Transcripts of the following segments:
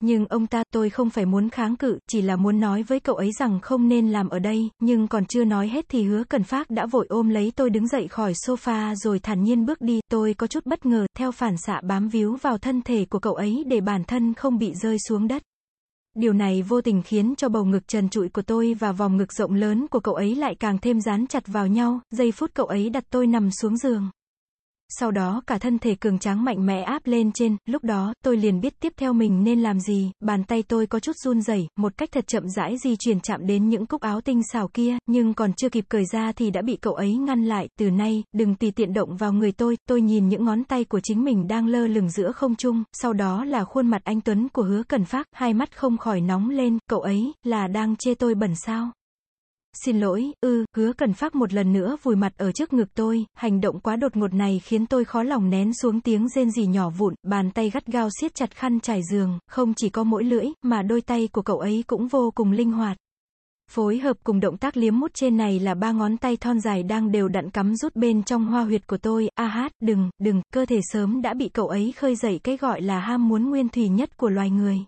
Nhưng ông ta, tôi không phải muốn kháng cự, chỉ là muốn nói với cậu ấy rằng không nên làm ở đây, nhưng còn chưa nói hết thì hứa cần phát đã vội ôm lấy tôi đứng dậy khỏi sofa rồi thản nhiên bước đi, tôi có chút bất ngờ, theo phản xạ bám víu vào thân thể của cậu ấy để bản thân không bị rơi xuống đất. Điều này vô tình khiến cho bầu ngực trần trụi của tôi và vòng ngực rộng lớn của cậu ấy lại càng thêm dán chặt vào nhau, giây phút cậu ấy đặt tôi nằm xuống giường. Sau đó cả thân thể cường tráng mạnh mẽ áp lên trên, lúc đó, tôi liền biết tiếp theo mình nên làm gì, bàn tay tôi có chút run rẩy, một cách thật chậm rãi di chuyển chạm đến những cúc áo tinh xảo kia, nhưng còn chưa kịp cởi ra thì đã bị cậu ấy ngăn lại, từ nay, đừng tùy tiện động vào người tôi, tôi nhìn những ngón tay của chính mình đang lơ lửng giữa không trung, sau đó là khuôn mặt anh Tuấn của hứa cần phát, hai mắt không khỏi nóng lên, cậu ấy, là đang chê tôi bẩn sao. Xin lỗi, ư, hứa cần phát một lần nữa vùi mặt ở trước ngực tôi, hành động quá đột ngột này khiến tôi khó lòng nén xuống tiếng rên rỉ nhỏ vụn, bàn tay gắt gao siết chặt khăn trải giường, không chỉ có mỗi lưỡi, mà đôi tay của cậu ấy cũng vô cùng linh hoạt. Phối hợp cùng động tác liếm mút trên này là ba ngón tay thon dài đang đều đặn cắm rút bên trong hoa huyệt của tôi, a hát, đừng, đừng, cơ thể sớm đã bị cậu ấy khơi dậy cái gọi là ham muốn nguyên thủy nhất của loài người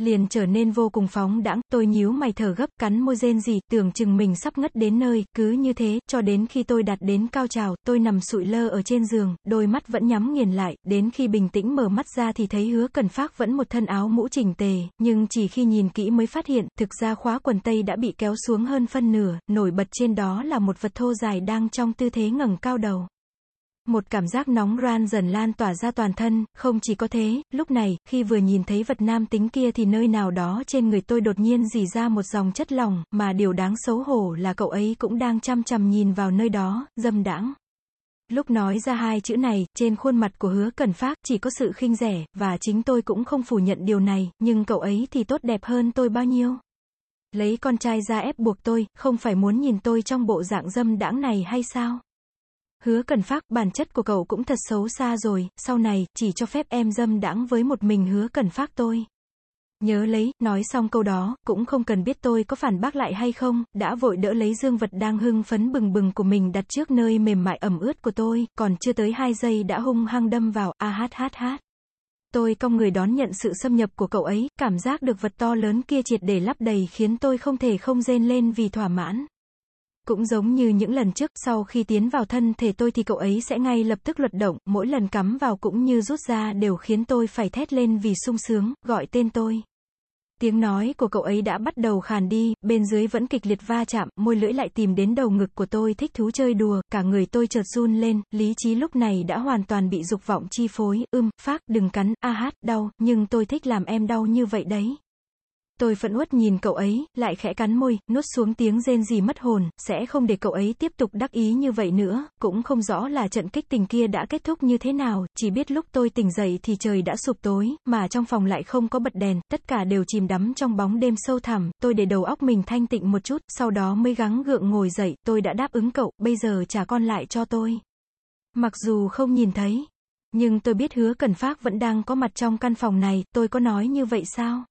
liền trở nên vô cùng phóng đãng, tôi nhíu mày thở gấp, cắn môi rên gì, tưởng chừng mình sắp ngất đến nơi, cứ như thế, cho đến khi tôi đạt đến cao trào, tôi nằm sụi lơ ở trên giường, đôi mắt vẫn nhắm nghiền lại, đến khi bình tĩnh mở mắt ra thì thấy hứa cần phát vẫn một thân áo mũ chỉnh tề, nhưng chỉ khi nhìn kỹ mới phát hiện, thực ra khóa quần tây đã bị kéo xuống hơn phân nửa, nổi bật trên đó là một vật thô dài đang trong tư thế ngẩng cao đầu. Một cảm giác nóng ran dần lan tỏa ra toàn thân, không chỉ có thế, lúc này, khi vừa nhìn thấy vật nam tính kia thì nơi nào đó trên người tôi đột nhiên dì ra một dòng chất lỏng, mà điều đáng xấu hổ là cậu ấy cũng đang chăm chăm nhìn vào nơi đó, dâm đãng. Lúc nói ra hai chữ này, trên khuôn mặt của hứa cần phát, chỉ có sự khinh rẻ, và chính tôi cũng không phủ nhận điều này, nhưng cậu ấy thì tốt đẹp hơn tôi bao nhiêu. Lấy con trai ra ép buộc tôi, không phải muốn nhìn tôi trong bộ dạng dâm đãng này hay sao? Hứa cần phát, bản chất của cậu cũng thật xấu xa rồi, sau này, chỉ cho phép em dâm đãng với một mình hứa cần phát tôi. Nhớ lấy, nói xong câu đó, cũng không cần biết tôi có phản bác lại hay không, đã vội đỡ lấy dương vật đang hưng phấn bừng bừng của mình đặt trước nơi mềm mại ẩm ướt của tôi, còn chưa tới hai giây đã hung hăng đâm vào, a hát hát hát. Tôi cong người đón nhận sự xâm nhập của cậu ấy, cảm giác được vật to lớn kia triệt để lắp đầy khiến tôi không thể không rên lên vì thỏa mãn. Cũng giống như những lần trước, sau khi tiến vào thân thể tôi thì cậu ấy sẽ ngay lập tức luật động, mỗi lần cắm vào cũng như rút ra đều khiến tôi phải thét lên vì sung sướng, gọi tên tôi. Tiếng nói của cậu ấy đã bắt đầu khàn đi, bên dưới vẫn kịch liệt va chạm, môi lưỡi lại tìm đến đầu ngực của tôi thích thú chơi đùa, cả người tôi chợt run lên, lý trí lúc này đã hoàn toàn bị dục vọng chi phối, ưm, phát, đừng cắn, a hát, đau, nhưng tôi thích làm em đau như vậy đấy. Tôi phẫn uất nhìn cậu ấy, lại khẽ cắn môi, nuốt xuống tiếng rên gì mất hồn, sẽ không để cậu ấy tiếp tục đắc ý như vậy nữa, cũng không rõ là trận kích tình kia đã kết thúc như thế nào, chỉ biết lúc tôi tỉnh dậy thì trời đã sụp tối, mà trong phòng lại không có bật đèn, tất cả đều chìm đắm trong bóng đêm sâu thẳm, tôi để đầu óc mình thanh tịnh một chút, sau đó mới gắng gượng ngồi dậy, tôi đã đáp ứng cậu, bây giờ trả con lại cho tôi. Mặc dù không nhìn thấy, nhưng tôi biết hứa cần phát vẫn đang có mặt trong căn phòng này, tôi có nói như vậy sao?